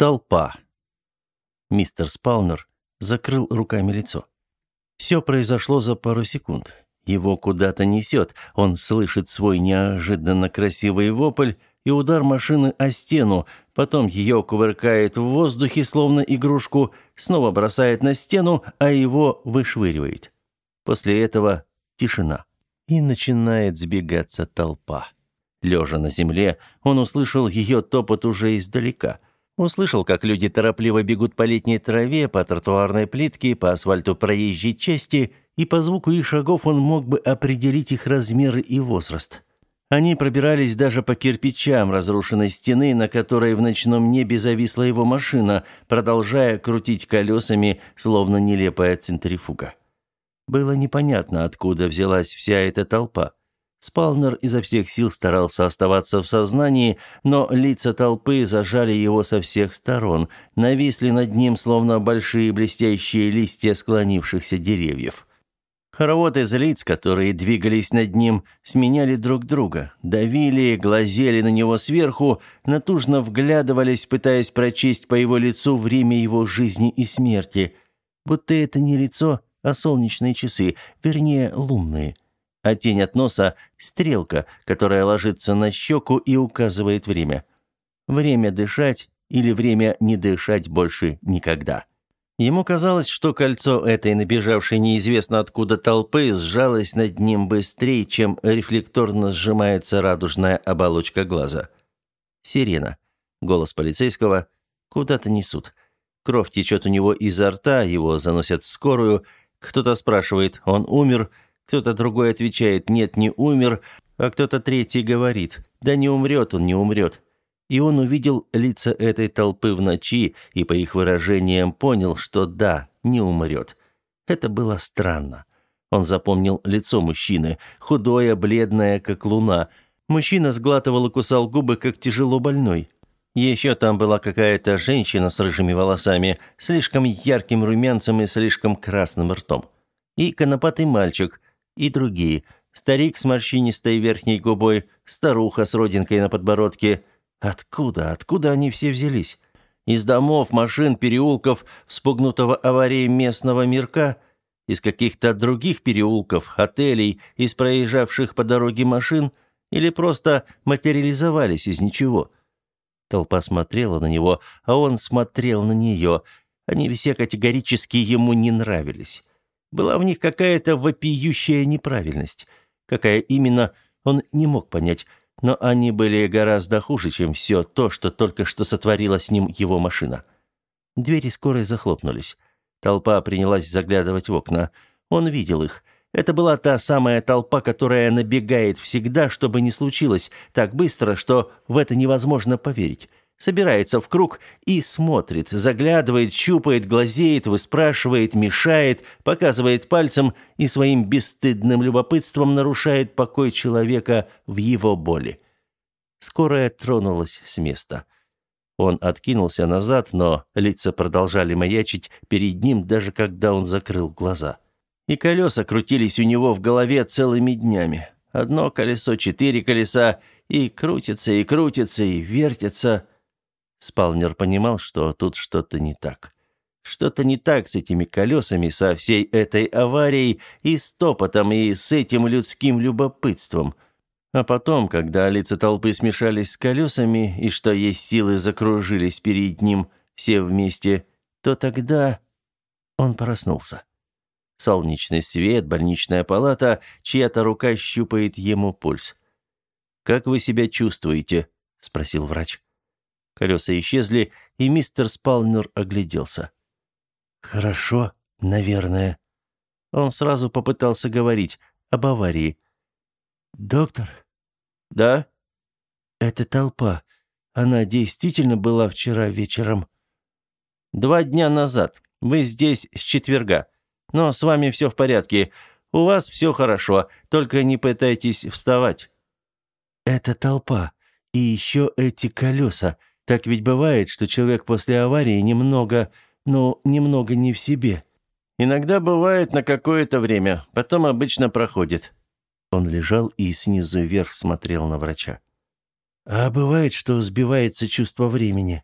Толпа. Мистер Спалнер закрыл руками лицо. Все произошло за пару секунд. Его куда-то несет, он слышит свой неожиданно красивый вопль и удар машины о стену, потом ее кувыркает в воздухе, словно игрушку, снова бросает на стену, а его вышвыривает. После этого тишина. И начинает сбегаться толпа. Лежа на земле, он услышал ее топот уже издалека – Услышал, как люди торопливо бегут по летней траве, по тротуарной плитке, по асфальту проезжей части, и по звуку их шагов он мог бы определить их размеры и возраст. Они пробирались даже по кирпичам разрушенной стены, на которой в ночном небе зависла его машина, продолжая крутить колесами, словно нелепая центрифуга. Было непонятно, откуда взялась вся эта толпа. Спалнер изо всех сил старался оставаться в сознании, но лица толпы зажали его со всех сторон, нависли над ним, словно большие блестящие листья склонившихся деревьев. Хоровод из лиц, которые двигались над ним, сменяли друг друга, давили, глазели на него сверху, натужно вглядывались, пытаясь прочесть по его лицу время его жизни и смерти. Будто это не лицо, а солнечные часы, вернее, лунные а тень от носа – стрелка, которая ложится на щеку и указывает время. Время дышать или время не дышать больше никогда. Ему казалось, что кольцо этой набежавшей неизвестно откуда толпы сжалось над ним быстрее, чем рефлекторно сжимается радужная оболочка глаза. Сирена. Голос полицейского. Куда-то несут. Кровь течет у него изо рта, его заносят в скорую. Кто-то спрашивает, он умер – кто-то другой отвечает «нет, не умер», а кто-то третий говорит «да не умрет он, не умрет». И он увидел лица этой толпы в ночи и по их выражениям понял, что да, не умрет. Это было странно. Он запомнил лицо мужчины, худое, бледное, как луна. Мужчина сглатывал и кусал губы, как тяжело больной. Еще там была какая-то женщина с рыжими волосами, слишком ярким румянцем и слишком красным ртом. И конопатый мальчик, и другие. Старик с морщинистой верхней губой, старуха с родинкой на подбородке. Откуда, откуда они все взялись? Из домов, машин, переулков, вспугнутого аварией местного мирка? Из каких-то других переулков, отелей, из проезжавших по дороге машин? Или просто материализовались из ничего? Толпа смотрела на него, а он смотрел на нее. Они все категорически ему не нравились. Была в них какая-то вопиющая неправильность. Какая именно, он не мог понять, но они были гораздо хуже, чем все то, что только что сотворила с ним его машина. Двери скорой захлопнулись. Толпа принялась заглядывать в окна. Он видел их. Это была та самая толпа, которая набегает всегда, чтобы не случилось, так быстро, что в это невозможно поверить собирается в круг и смотрит, заглядывает, щупает, глазеет, выспрашивает, мешает, показывает пальцем и своим бесстыдным любопытством нарушает покой человека в его боли. Скорая тронулась с места. Он откинулся назад, но лица продолжали маячить перед ним, даже когда он закрыл глаза. И колеса крутились у него в голове целыми днями. Одно колесо, четыре колеса, и крутится, и крутится, и вертится – Спалнер понимал, что тут что-то не так. Что-то не так с этими колесами, со всей этой аварией и с и с этим людским любопытством. А потом, когда лица толпы смешались с колесами, и что есть силы закружились перед ним все вместе, то тогда он проснулся. Солнечный свет, больничная палата, чья-то рука щупает ему пульс. «Как вы себя чувствуете?» – спросил врач. Колеса исчезли, и мистер Спалнер огляделся. «Хорошо, наверное». Он сразу попытался говорить об аварии. «Доктор?» «Да?» «Это толпа. Она действительно была вчера вечером?» «Два дня назад. Вы здесь с четверга. Но с вами все в порядке. У вас все хорошо, только не пытайтесь вставать». «Это толпа. И еще эти колеса. Так ведь бывает, что человек после аварии немного, ну, немного не в себе. Иногда бывает на какое-то время, потом обычно проходит. Он лежал и снизу вверх смотрел на врача. А бывает, что сбивается чувство времени.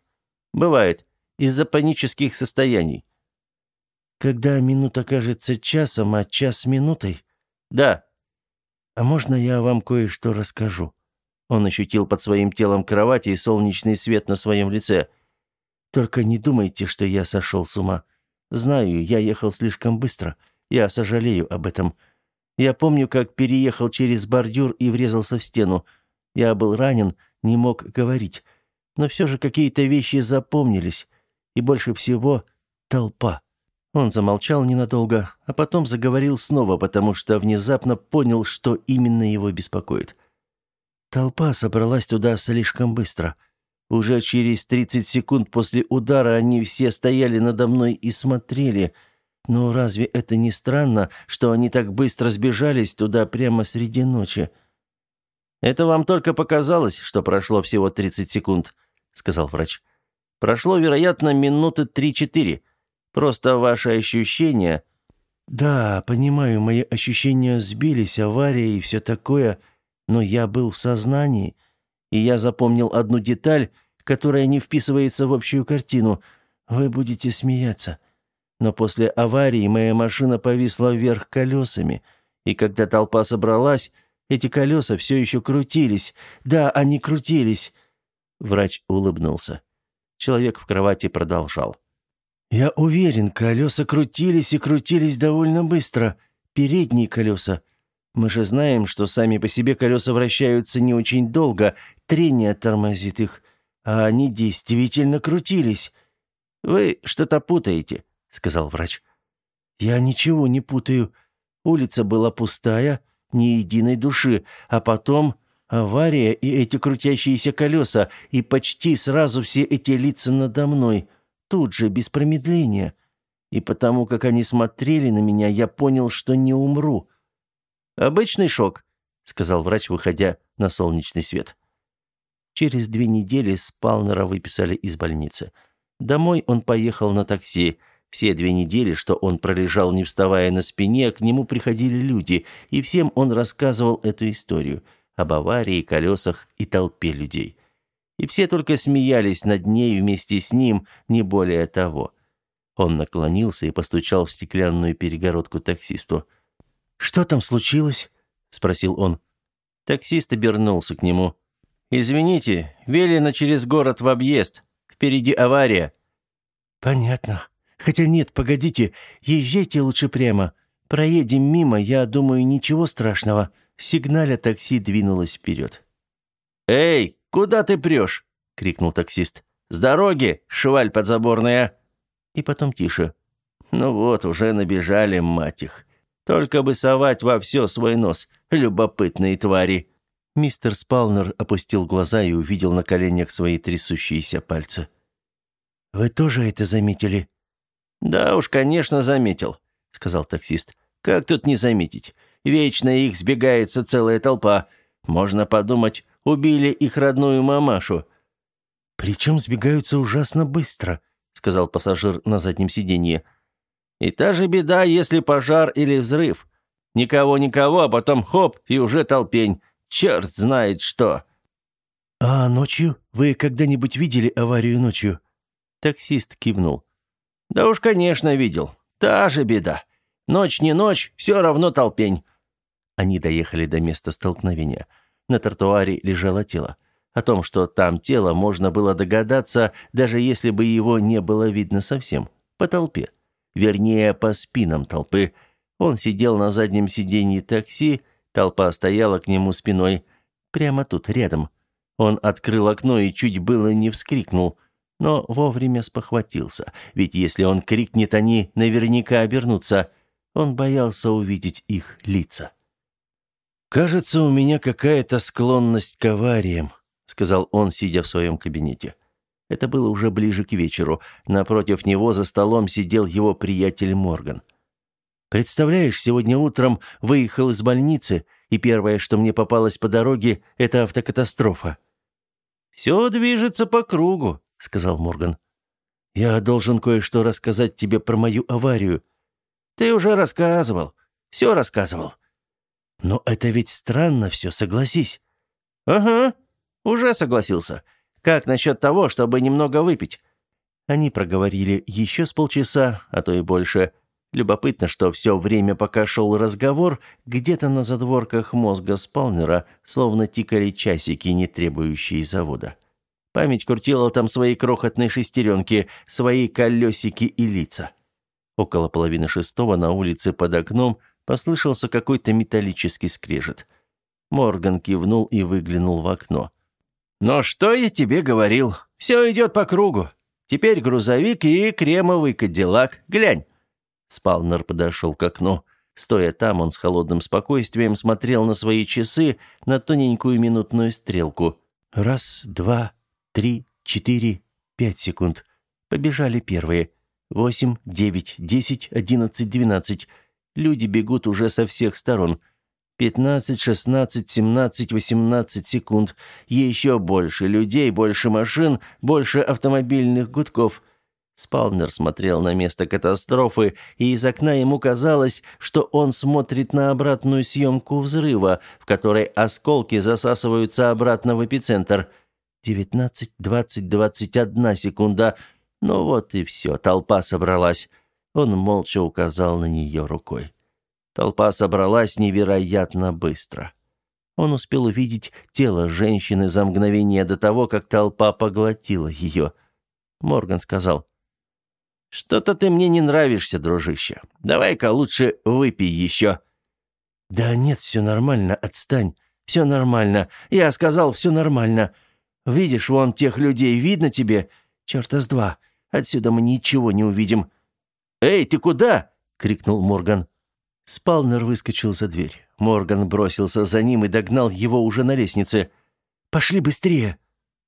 Бывает. Из-за панических состояний». «Когда минута кажется часом, а час минутой?» «Да». «А можно я вам кое-что расскажу?» Он ощутил под своим телом кровати и солнечный свет на своем лице. «Только не думайте, что я сошел с ума. Знаю, я ехал слишком быстро. Я сожалею об этом. Я помню, как переехал через бордюр и врезался в стену. Я был ранен, не мог говорить. Но все же какие-то вещи запомнились. И больше всего — толпа. Он замолчал ненадолго, а потом заговорил снова, потому что внезапно понял, что именно его беспокоит. Толпа собралась туда слишком быстро. Уже через 30 секунд после удара они все стояли надо мной и смотрели — но разве это не странно, что они так быстро сбежались туда прямо среди ночи? Это вам только показалось, что прошло всего 30 секунд, сказал врач. Прошло, вероятно, минуты 3-4. Просто ваши ощущения Да, понимаю, мои ощущения сбились, авария и все такое, но я был в сознании, и я запомнил одну деталь, которая не вписывается в общую картину. Вы будете смеяться но после аварии моя машина повисла вверх колесами, и когда толпа собралась, эти колеса все еще крутились. Да, они крутились. Врач улыбнулся. Человек в кровати продолжал. «Я уверен, колеса крутились и крутились довольно быстро. Передние колеса. Мы же знаем, что сами по себе колеса вращаются не очень долго, трение тормозит их. А они действительно крутились. Вы что-то путаете сказал врач. «Я ничего не путаю. Улица была пустая, ни единой души, а потом авария и эти крутящиеся колеса, и почти сразу все эти лица надо мной, тут же, без промедления. И потому, как они смотрели на меня, я понял, что не умру». «Обычный шок», — сказал врач, выходя на солнечный свет. Через две недели Спалнера выписали из больницы. Домой он поехал на такси, — все две недели, что он пролежал, не вставая на спине, к нему приходили люди, и всем он рассказывал эту историю об аварии, колесах и толпе людей. И все только смеялись над ней вместе с ним, не более того. Он наклонился и постучал в стеклянную перегородку таксисту. «Что там случилось?» — спросил он. Таксист обернулся к нему. «Извините, велено через город в объезд. Впереди авария». «Понятно», Хотя нет, погодите, езжайте лучше прямо. Проедем мимо, я думаю, ничего страшного». Сигналя такси двинулось вперед. «Эй, куда ты прешь?» — крикнул таксист. «С дороги, шваль подзаборная!» И потом тише. «Ну вот, уже набежали, мать их. Только бы совать во все свой нос, любопытные твари!» Мистер Спалнер опустил глаза и увидел на коленях свои трясущиеся пальцы. «Вы тоже это заметили?» «Да уж, конечно, заметил», — сказал таксист. «Как тут не заметить? Вечно их сбегается целая толпа. Можно подумать, убили их родную мамашу». «Причем сбегаются ужасно быстро», — сказал пассажир на заднем сиденье. «И та же беда, если пожар или взрыв. Никого-никого, а потом хоп, и уже толпень. Черт знает что». «А ночью? Вы когда-нибудь видели аварию ночью?» Таксист кивнул. «Да уж, конечно, видел. Та же беда. Ночь не ночь, все равно толпень». Они доехали до места столкновения. На тротуаре лежало тело. О том, что там тело, можно было догадаться, даже если бы его не было видно совсем. По толпе. Вернее, по спинам толпы. Он сидел на заднем сиденье такси, толпа стояла к нему спиной. Прямо тут, рядом. Он открыл окно и чуть было не вскрикнул – но вовремя спохватился, ведь если он крикнет, они наверняка обернутся. Он боялся увидеть их лица. «Кажется, у меня какая-то склонность к авариям», — сказал он, сидя в своем кабинете. Это было уже ближе к вечеру. Напротив него за столом сидел его приятель Морган. «Представляешь, сегодня утром выехал из больницы, и первое, что мне попалось по дороге, это автокатастрофа». «Все движется по кругу», — сказал Морган. «Я должен кое-что рассказать тебе про мою аварию». «Ты уже рассказывал. Все рассказывал». «Но это ведь странно все, согласись». «Ага, уже согласился. Как насчет того, чтобы немного выпить? Они проговорили еще с полчаса, а то и больше. Любопытно, что все время, пока шел разговор, где-то на задворках мозга Спалнера словно тикали часики, не требующие завода. Память крутила там свои крохотные шестеренки, свои колесики и лица. Около половины шестого на улице под окном послышался какой-то металлический скрежет. Морган кивнул и выглянул в окно. «Но что я тебе говорил? Все идет по кругу. Теперь грузовик и кремовый кадиллак. Глянь!» Спалнер подошел к окну. Стоя там, он с холодным спокойствием смотрел на свои часы, на тоненькую минутную стрелку. Раз, два, три, четыре, пять секунд. Побежали первые. Восемь, девять, десять, одиннадцать, двенадцать. Люди бегут уже со всех сторон. Пятнадцать, шестнадцать, семнадцать, восемнадцать секунд. Еще больше людей, больше машин, больше автомобильных гудков. Спалнер смотрел на место катастрофы, и из окна ему казалось, что он смотрит на обратную съемку взрыва, в которой осколки засасываются обратно в эпицентр. Девятнадцать, двадцать, двадцать одна секунда — ну вот и все, толпа собралась. Он молча указал на нее рукой. Толпа собралась невероятно быстро. Он успел увидеть тело женщины за мгновение до того, как толпа поглотила ее. Морган сказал, «Что-то ты мне не нравишься, дружище. Давай-ка лучше выпей еще». «Да нет, все нормально, отстань. Все нормально. Я сказал, все нормально. Видишь, вон тех людей, видно тебе? Черта с два. Отсюда мы ничего не увидим». «Эй, ты куда?» — крикнул Морган. Спалнер выскочил за дверь. Морган бросился за ним и догнал его уже на лестнице. «Пошли быстрее!»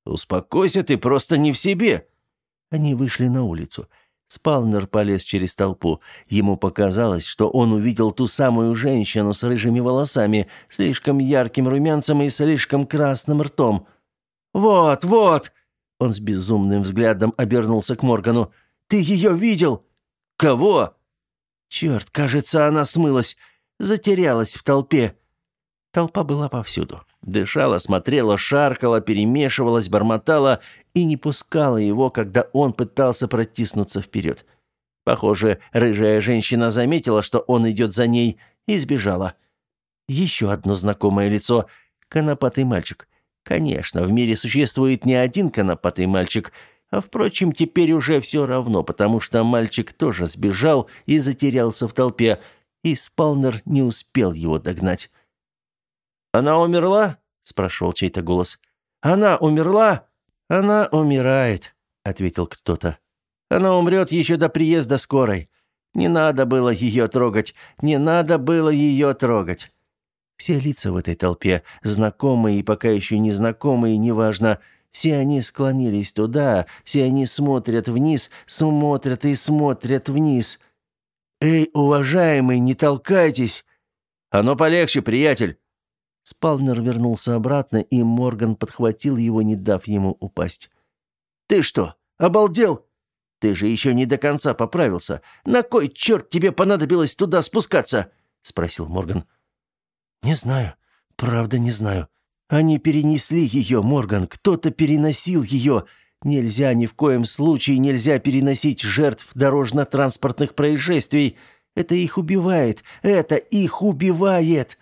«Успокойся, ты просто не в себе!» Они вышли на улицу. Спалнер полез через толпу. Ему показалось, что он увидел ту самую женщину с рыжими волосами, слишком ярким румянцем и слишком красным ртом. «Вот, вот!» Он с безумным взглядом обернулся к Моргану. «Ты ее видел?» «Кого?» «Черт, кажется, она смылась. Затерялась в толпе». Толпа была повсюду. Дышала, смотрела, шаркала, перемешивалась, бормотала и не пускала его, когда он пытался протиснуться вперед. Похоже, рыжая женщина заметила, что он идет за ней, и сбежала. Еще одно знакомое лицо — конопатый мальчик. Конечно, в мире существует не один конопатый мальчик, а, впрочем, теперь уже все равно, потому что мальчик тоже сбежал и затерялся в толпе, и Спалнер не успел его догнать. «Она умерла?» – спрашивал чей-то голос. «Она умерла?» «Она умирает», – ответил кто-то. «Она умрет еще до приезда скорой. Не надо было ее трогать, не надо было ее трогать». Все лица в этой толпе, знакомые и пока еще незнакомые, неважно, все они склонились туда, все они смотрят вниз, смотрят и смотрят вниз. «Эй, уважаемый, не толкайтесь!» «Оно полегче, приятель!» Спалнер вернулся обратно, и Морган подхватил его, не дав ему упасть. «Ты что, обалдел? Ты же еще не до конца поправился. На кой черт тебе понадобилось туда спускаться?» — спросил Морган. «Не знаю. Правда, не знаю. Они перенесли ее, Морган. Кто-то переносил ее. Нельзя ни в коем случае нельзя переносить жертв дорожно-транспортных происшествий. Это их убивает. Это их убивает!»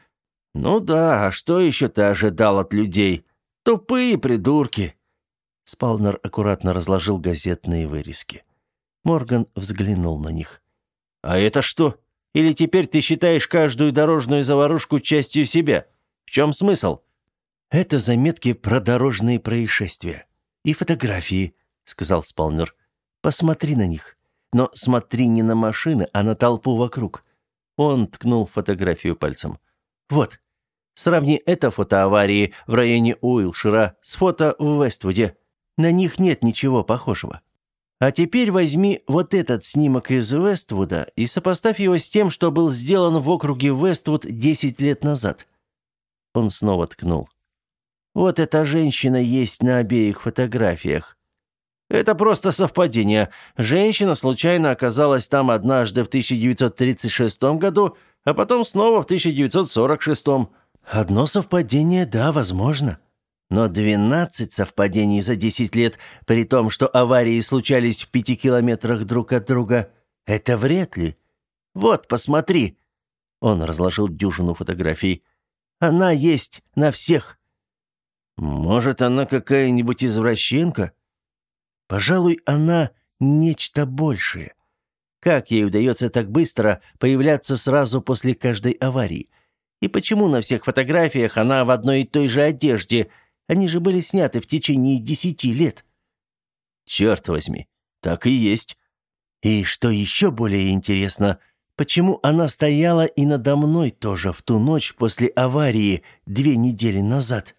«Ну да, а что еще ты ожидал от людей? Тупые придурки!» Спалнер аккуратно разложил газетные вырезки. Морган взглянул на них. «А это что?» Или теперь ты считаешь каждую дорожную заварушку частью себя? В чем смысл?» «Это заметки про дорожные происшествия. И фотографии», — сказал Спалнер. «Посмотри на них. Но смотри не на машины, а на толпу вокруг». Он ткнул фотографию пальцем. «Вот. Сравни это фото аварии в районе Уилшира с фото в Вествуде. На них нет ничего похожего. А теперь возьми вот этот снимок из Вествуда и сопоставь его с тем, что был сделан в округе Вествуд 10 лет назад. Он снова ткнул. Вот эта женщина есть на обеих фотографиях. Это просто совпадение. Женщина случайно оказалась там однажды в 1936 году, а потом снова в 1946. Одно совпадение, да, возможно. Но 12 совпадений за 10 лет, при том, что аварии случались в пяти километрах друг от друга, это вряд ли. Вот, посмотри. Он разложил дюжину фотографий. Она есть на всех. Может, она какая-нибудь извращенка? Пожалуй, она нечто большее. Как ей удается так быстро появляться сразу после каждой аварии? И почему на всех фотографиях она в одной и той же одежде? Они же были сняты в течение десяти лет. Черт возьми, так и есть. И что еще более интересно, почему она стояла и надо мной тоже в ту ночь после аварии две недели назад?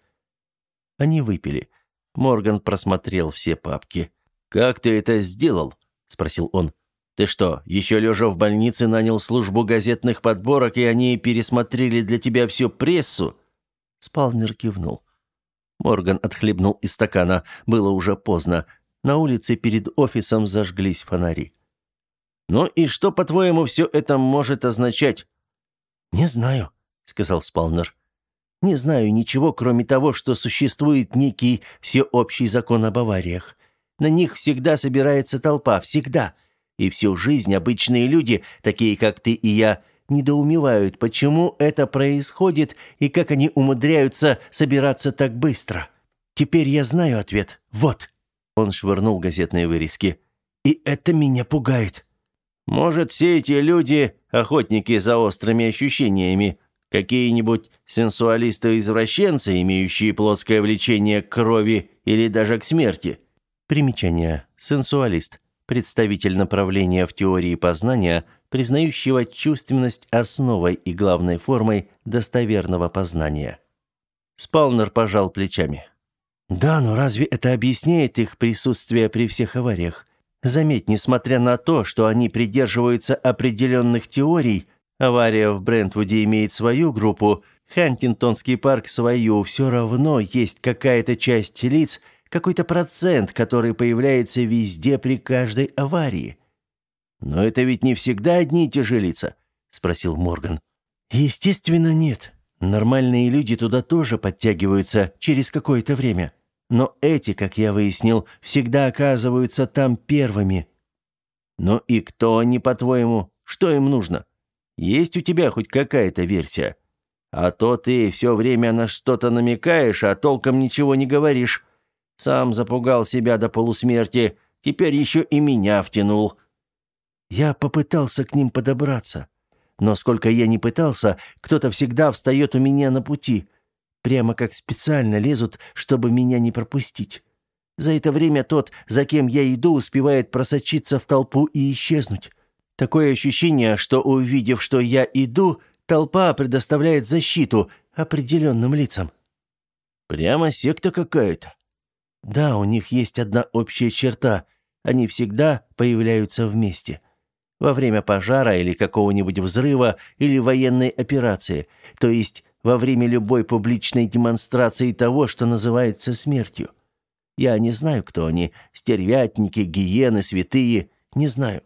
Они выпили. Морган просмотрел все папки. «Как ты это сделал?» – спросил он. «Ты что, еще лежа в больнице нанял службу газетных подборок, и они пересмотрели для тебя всю прессу?» Спалнер кивнул. Морган отхлебнул из стакана. Было уже поздно. На улице перед офисом зажглись фонари. «Ну и что, по-твоему, все это может означать?» «Не знаю», — сказал Спалнер. «Не знаю ничего, кроме того, что существует некий всеобщий закон об авариях. На них всегда собирается толпа, всегда. И всю жизнь обычные люди, такие как ты и я, недоумевают, почему это происходит и как они умудряются собираться так быстро. Теперь я знаю ответ. Вот. Он швырнул газетные вырезки. И это меня пугает. Может, все эти люди – охотники за острыми ощущениями, какие-нибудь сенсуалисты-извращенцы, имеющие плотское влечение к крови или даже к смерти – Примечание. Сенсуалист. Представитель направления в теории познания, признающего чувственность основой и главной формой достоверного познания. Спалнер пожал плечами. «Да, но разве это объясняет их присутствие при всех авариях? Заметь, несмотря на то, что они придерживаются определенных теорий, авария в Брентвуде имеет свою группу, Хантингтонский парк свою, все равно есть какая-то часть лиц – какой-то процент, который появляется везде при каждой аварии. Но это ведь не всегда одни и те же лица, спросил Морган. Естественно, нет. Нормальные люди туда тоже подтягиваются через какое-то время. Но эти, как я выяснил, всегда оказываются там первыми. Ну и кто они, по-твоему? Что им нужно? Есть у тебя хоть какая-то версия? А то ты все время на что-то намекаешь, а толком ничего не говоришь. Сам запугал себя до полусмерти, теперь еще и меня втянул. Я попытался к ним подобраться. Но сколько я не пытался, кто-то всегда встает у меня на пути. Прямо как специально лезут, чтобы меня не пропустить. За это время тот, за кем я иду, успевает просочиться в толпу и исчезнуть. Такое ощущение, что, увидев, что я иду, толпа предоставляет защиту определенным лицам. Прямо секта какая-то. Да, у них есть одна общая черта. Они всегда появляются вместе. Во время пожара или какого-нибудь взрыва или военной операции. То есть во время любой публичной демонстрации того, что называется смертью. Я не знаю, кто они. Стервятники, гиены, святые. Не знаю.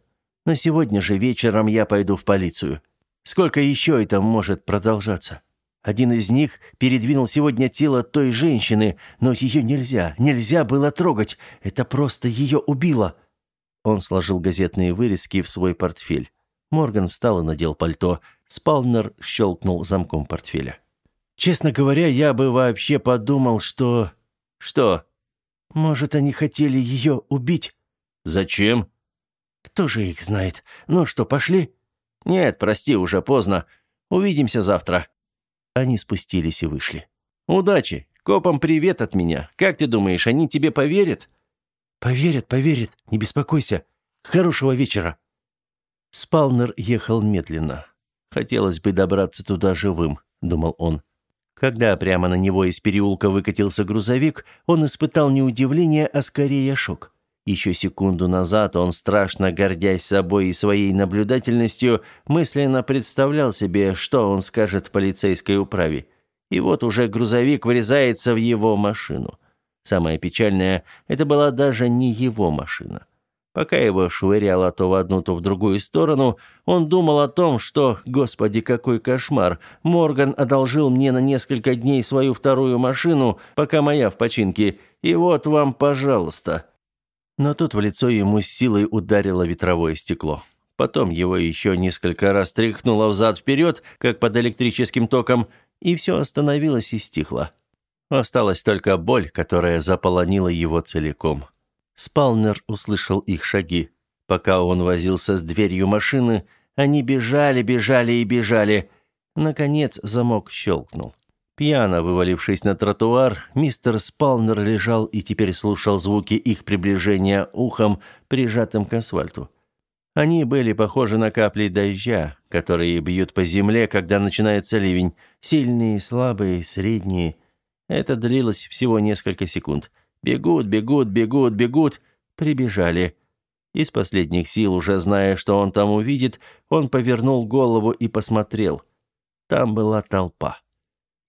Но сегодня же вечером я пойду в полицию. Сколько еще это может продолжаться? Один из них передвинул сегодня тело той женщины, но ее нельзя, нельзя было трогать. Это просто ее убило. Он сложил газетные вырезки в свой портфель. Морган встал и надел пальто. Спалнер щелкнул замком портфеля. «Честно говоря, я бы вообще подумал, что...» «Что?» «Может, они хотели ее убить?» «Зачем?» «Кто же их знает? Ну что, пошли?» «Нет, прости, уже поздно. Увидимся завтра». Они спустились и вышли. «Удачи! Копам привет от меня. Как ты думаешь, они тебе поверят?» «Поверят, поверят. Не беспокойся. Хорошего вечера». Спалнер ехал медленно. «Хотелось бы добраться туда живым», — думал он. Когда прямо на него из переулка выкатился грузовик, он испытал не удивление, а скорее шок. Еще секунду назад он, страшно гордясь собой и своей наблюдательностью, мысленно представлял себе, что он скажет полицейской управе. И вот уже грузовик врезается в его машину. Самое печальное, это была даже не его машина. Пока его швыряло то в одну, то в другую сторону, он думал о том, что, господи, какой кошмар, Морган одолжил мне на несколько дней свою вторую машину, пока моя в починке, и вот вам, пожалуйста. Но тут в лицо ему с силой ударило ветровое стекло. Потом его еще несколько раз тряхнуло взад-вперед, как под электрическим током, и все остановилось и стихло. Осталась только боль, которая заполонила его целиком. Спалнер услышал их шаги. Пока он возился с дверью машины, они бежали, бежали и бежали. Наконец замок щелкнул. Пьяно вывалившись на тротуар, мистер Спалнер лежал и теперь слушал звуки их приближения ухом, прижатым к асфальту. Они были похожи на капли дождя, которые бьют по земле, когда начинается ливень. Сильные, слабые, средние. Это длилось всего несколько секунд. Бегут, бегут, бегут, бегут. Прибежали. Из последних сил, уже зная, что он там увидит, он повернул голову и посмотрел. Там была толпа.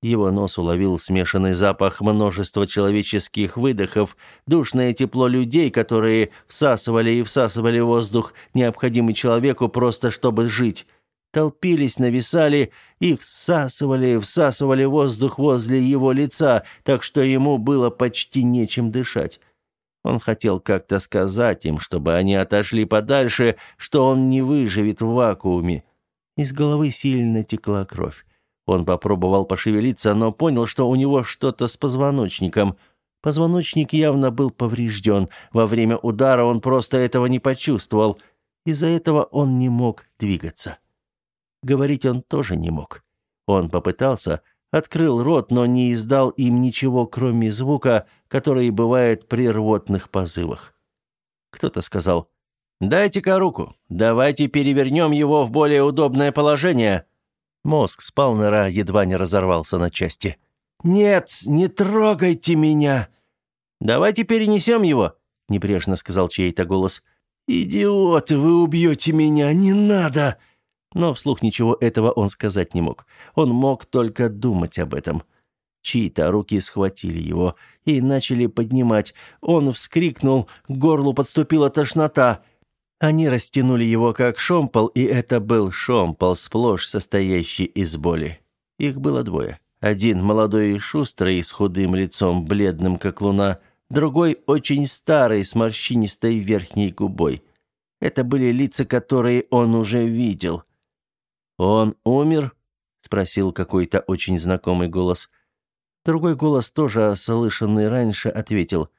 Его нос уловил смешанный запах множества человеческих выдохов, душное тепло людей, которые всасывали и всасывали воздух, необходимый человеку просто чтобы жить толпились, нависали и всасывали, всасывали воздух возле его лица, так что ему было почти нечем дышать. Он хотел как-то сказать им, чтобы они отошли подальше, что он не выживет в вакууме. Из головы сильно текла кровь. Он попробовал пошевелиться, но понял, что у него что-то с позвоночником. Позвоночник явно был поврежден. Во время удара он просто этого не почувствовал. Из-за этого он не мог двигаться. Говорить он тоже не мог. Он попытался, открыл рот, но не издал им ничего, кроме звука, который бывает при рвотных позывах. Кто-то сказал «Дайте-ка руку, давайте перевернем его в более удобное положение». Мозг Спалнера едва не разорвался на части. «Нет, не трогайте меня!» «Давайте перенесем его», — небрежно сказал чей-то голос. «Идиоты, вы убьете меня, не надо!» Но вслух ничего этого он сказать не мог. Он мог только думать об этом. Чьи-то руки схватили его и начали поднимать. Он вскрикнул, к горлу подступила тошнота. Они растянули его как шомпол, и это был шомпол, сплошь состоящий из боли. Их было двое. Один молодой и шустрый, с худым лицом, бледным как луна, другой очень старый, с морщинистой верхней губой. Это были лица, которые он уже видел – «Он умер?» — спросил какой-то очень знакомый голос. Другой голос, тоже слышанный раньше, ответил.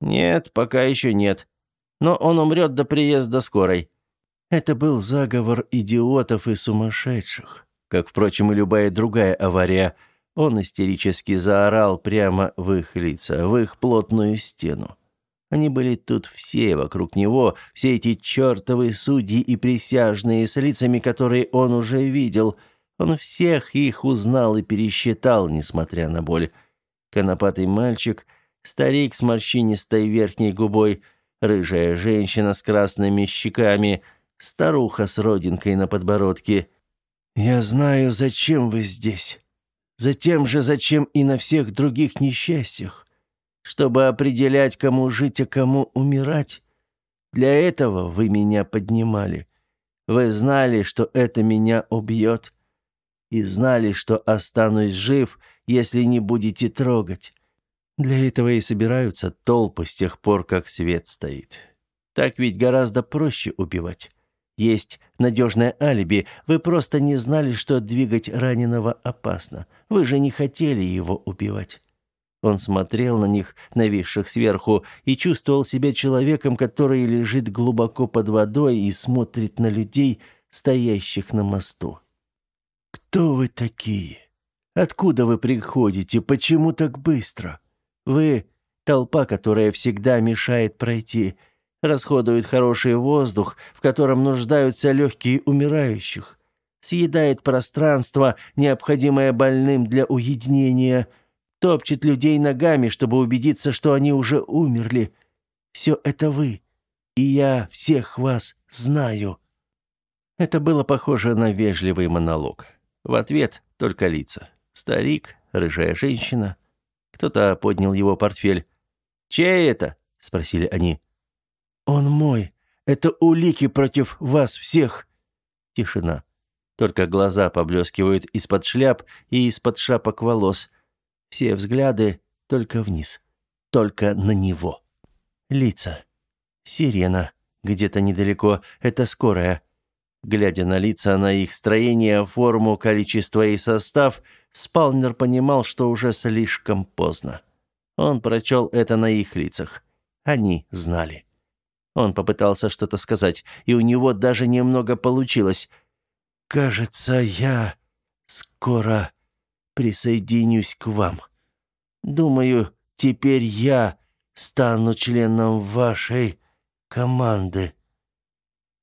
«Нет, пока еще нет. Но он умрет до приезда скорой». Это был заговор идиотов и сумасшедших. Как, впрочем, и любая другая авария. Он истерически заорал прямо в их лица, в их плотную стену. Они были тут все вокруг него, все эти чертовы судьи и присяжные с лицами, которые он уже видел. Он всех их узнал и пересчитал, несмотря на боль. Конопатый мальчик, старик с морщинистой верхней губой, рыжая женщина с красными щеками, старуха с родинкой на подбородке. «Я знаю, зачем вы здесь. Затем же, зачем и на всех других несчастьях чтобы определять, кому жить, а кому умирать. Для этого вы меня поднимали. Вы знали, что это меня убьет, и знали, что останусь жив, если не будете трогать. Для этого и собираются толпы с тех пор, как свет стоит. Так ведь гораздо проще убивать. Есть надежное алиби. Вы просто не знали, что двигать раненого опасно. Вы же не хотели его убивать. Он смотрел на них, нависших сверху, и чувствовал себя человеком, который лежит глубоко под водой и смотрит на людей, стоящих на мосту. «Кто вы такие? Откуда вы приходите? Почему так быстро? Вы — толпа, которая всегда мешает пройти, расходует хороший воздух, в котором нуждаются легкие умирающих, съедает пространство, необходимое больным для уединения — топчет людей ногами, чтобы убедиться, что они уже умерли. Все это вы, и я всех вас знаю». Это было похоже на вежливый монолог. В ответ только лица. Старик, рыжая женщина. Кто-то поднял его портфель. «Чей это?» — спросили они. «Он мой. Это улики против вас всех». Тишина. Только глаза поблескивают из-под шляп и из-под шапок волос. Все взгляды только вниз. Только на него. Лица. Сирена. Где-то недалеко. Это скорая. Глядя на лица, на их строение, форму, количество и состав, Спалнер понимал, что уже слишком поздно. Он прочел это на их лицах. Они знали. Он попытался что-то сказать, и у него даже немного получилось. «Кажется, я скоро присоединюсь к вам. Думаю, теперь я стану членом вашей команды».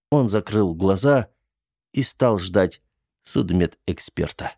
Он закрыл глаза и стал ждать судмедэксперта.